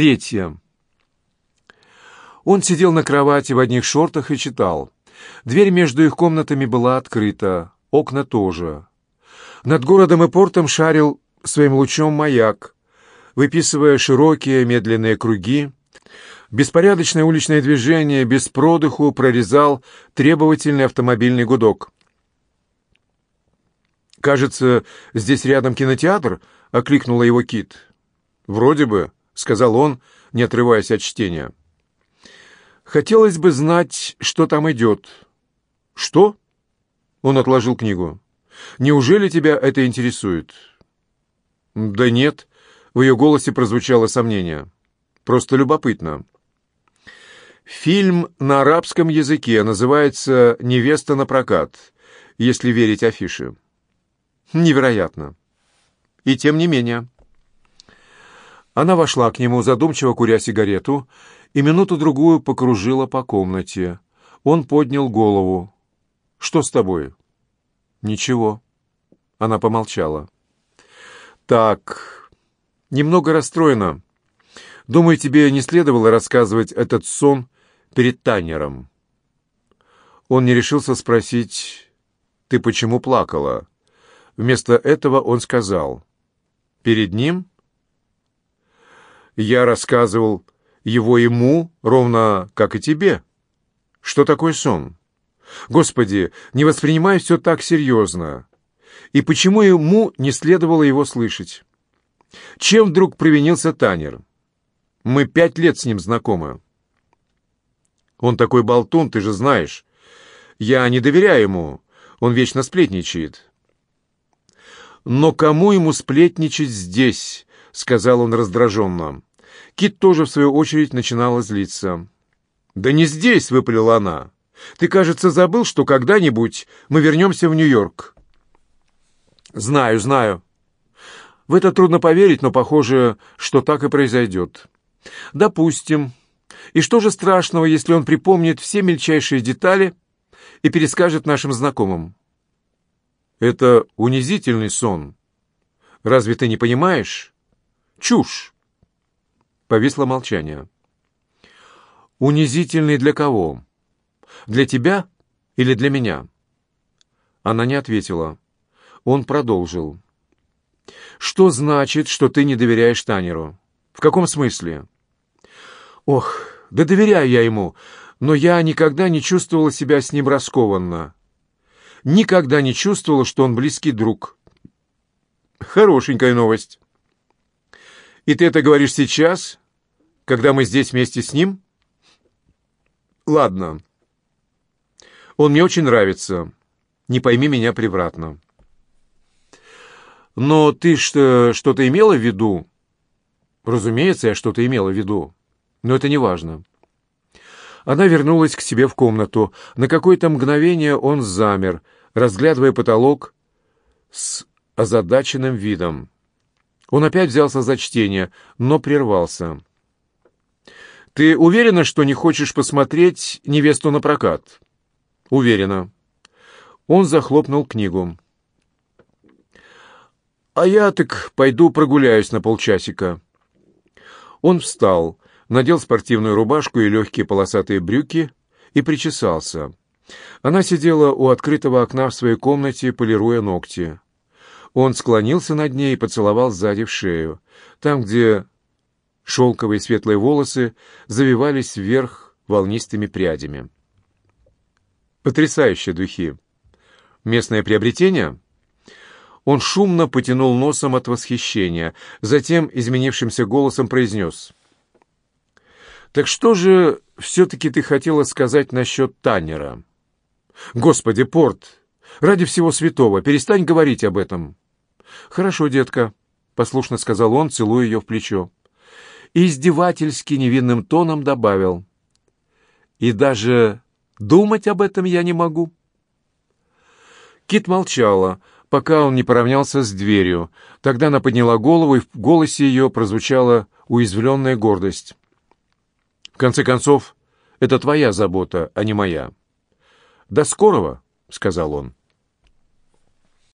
Третье. Он сидел на кровати в одних шортах и читал. Дверь между их комнатами была открыта, окна тоже. Над городом и портом шарил своим лучом маяк, выписывая широкие медленные круги. Беспорядочное уличное движение без продыху прорезал требовательный автомобильный гудок. «Кажется, здесь рядом кинотеатр?» — окликнула его Кит. «Вроде бы», — сказал он, не отрываясь от чтения. «Хотелось бы знать, что там идет». «Что?» — он отложил книгу. «Неужели тебя это интересует?» «Да нет», — в ее голосе прозвучало сомнение. «Просто любопытно». Фильм на арабском языке называется «Невеста на прокат», если верить афише. Невероятно. И тем не менее. Она вошла к нему, задумчиво куря сигарету, и минуту-другую покружила по комнате. Он поднял голову. «Что с тобой?» «Ничего». Она помолчала. «Так, немного расстроена. Думаю, тебе не следовало рассказывать этот сон перед Танером». Он не решился спросить, «Ты почему плакала?» Вместо этого он сказал, «Перед ним?» Я рассказывал его ему, ровно как и тебе. Что такое сон? Господи, не воспринимай все так серьезно. И почему ему не следовало его слышать? Чем вдруг провинился Танер? Мы пять лет с ним знакомы. Он такой болтун, ты же знаешь. Я не доверяю ему, он вечно сплетничает. Но кому ему сплетничать здесь? — сказал он раздраженно. Кит тоже, в свою очередь, начинала злиться. «Да не здесь!» — выпалила она. «Ты, кажется, забыл, что когда-нибудь мы вернемся в Нью-Йорк». «Знаю, знаю. В это трудно поверить, но похоже, что так и произойдет. Допустим. И что же страшного, если он припомнит все мельчайшие детали и перескажет нашим знакомым?» «Это унизительный сон. Разве ты не понимаешь?» «Чушь!» Повисло молчание. «Унизительный для кого? Для тебя или для меня?» Она не ответила. Он продолжил. «Что значит, что ты не доверяешь Танеру? В каком смысле?» «Ох, да доверяю я ему, но я никогда не чувствовала себя с ним раскованно. Никогда не чувствовала, что он близкий друг». «Хорошенькая новость». «И ты это говоришь сейчас, когда мы здесь вместе с ним?» «Ладно. Он мне очень нравится. Не пойми меня превратно». «Но ты что, что-то имела в виду?» «Разумеется, я что-то имела в виду. Но это не важно». Она вернулась к себе в комнату. На какое-то мгновение он замер, разглядывая потолок с озадаченным видом. Он опять взялся за чтение, но прервался. «Ты уверена, что не хочешь посмотреть «Невесту на прокат»?» «Уверена». Он захлопнул книгу. «А я так пойду прогуляюсь на полчасика». Он встал, надел спортивную рубашку и легкие полосатые брюки и причесался. Она сидела у открытого окна в своей комнате, полируя ногти. Он склонился над ней и поцеловал сзади в шею, там, где шелковые светлые волосы завивались вверх волнистыми прядями. Потрясающие духи. Местное приобретение? Он шумно потянул носом от восхищения, затем изменившимся голосом произнес. «Так что же все-таки ты хотела сказать насчет Таннера?» «Господи, Порт, ради всего святого, перестань говорить об этом!» «Хорошо, детка», — послушно сказал он, целуя ее в плечо. И издевательски невинным тоном добавил. «И даже думать об этом я не могу». Кит молчала, пока он не поравнялся с дверью. Тогда она подняла голову, и в голосе ее прозвучала уязвленная гордость. «В конце концов, это твоя забота, а не моя». «До скорого», — сказал он.